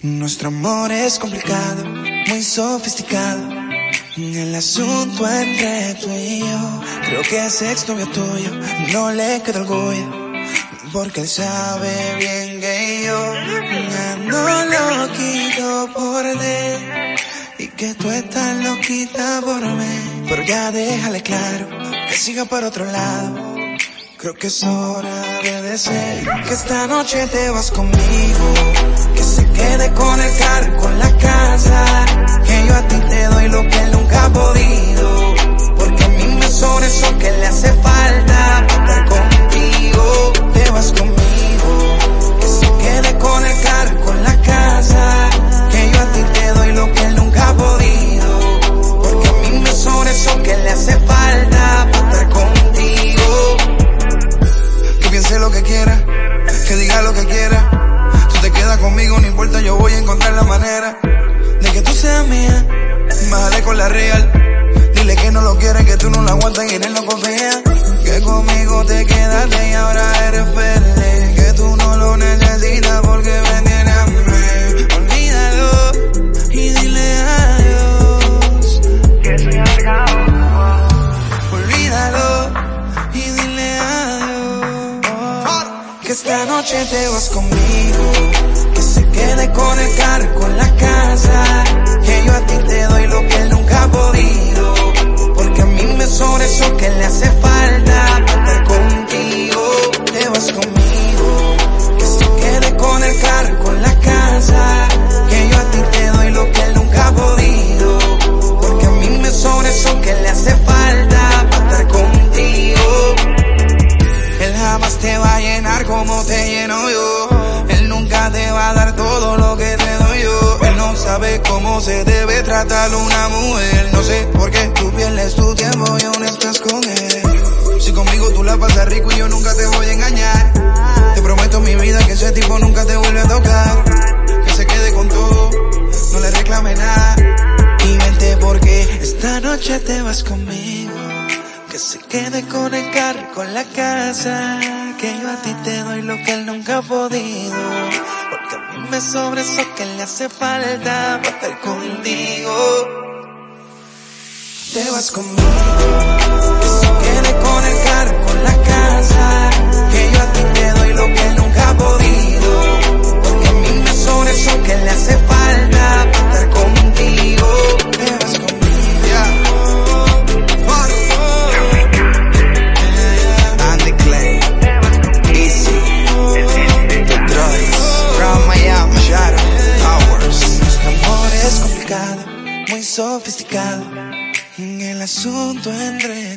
Nuestro amor es complicado, muy sofisticado. El asunto entre tú y yo, creo que ese ex novio tuyo no le queda orgullo, porque él sabe bien que yo no lo quito por él y que tú estás loquita por mí. Pero ya déjale claro que siga por otro lado. Creo que es hora de decir que esta noche te vas conmigo quede con el carro, yo voy a encontrar la manera de que tú seas mía. Bájale con la real. Dile que no lo quieres, que tú no lo aguantas y en él no confía. Que conmigo te quedaste y ahora eres feliz. Que tú no lo necesitas porque me tienes a mí. Olvídalo y dile adiós. Que soy arriesgado. Olvídalo y dile adiós. Que esta noche te vas conmigo quede con el carro, con la casa. Que yo a ti te doy lo que él nunca ha podido. Porque a mí me son eso que le hace falta estar contigo. Te vas conmigo. Que se quede con el carro, con la casa. Que yo a ti te doy lo que él nunca ha podido. Porque a mí me son eso que le hace falta estar contigo. Él jamás te va a llenar como te lleno yo te va a dar sabe cómo se debe tratar una mujer. No sé por qué tú pierdes tu tiempo y aún estás con él. Si conmigo tú la pasas rico y yo nunca te voy a engañar. Te prometo mi vida que ese tipo nunca te vuelve a tocar. Que se quede con todo, no le reclame nada. Y vente porque esta noche te vas conmigo. Que se quede con el carro, con la casa. Que yo a ti te doy lo que él nunca ha podido. Porque a mí me sobre eso que le hace falta para estar contigo. Te vas conmigo. Sofisticado en el asunto entre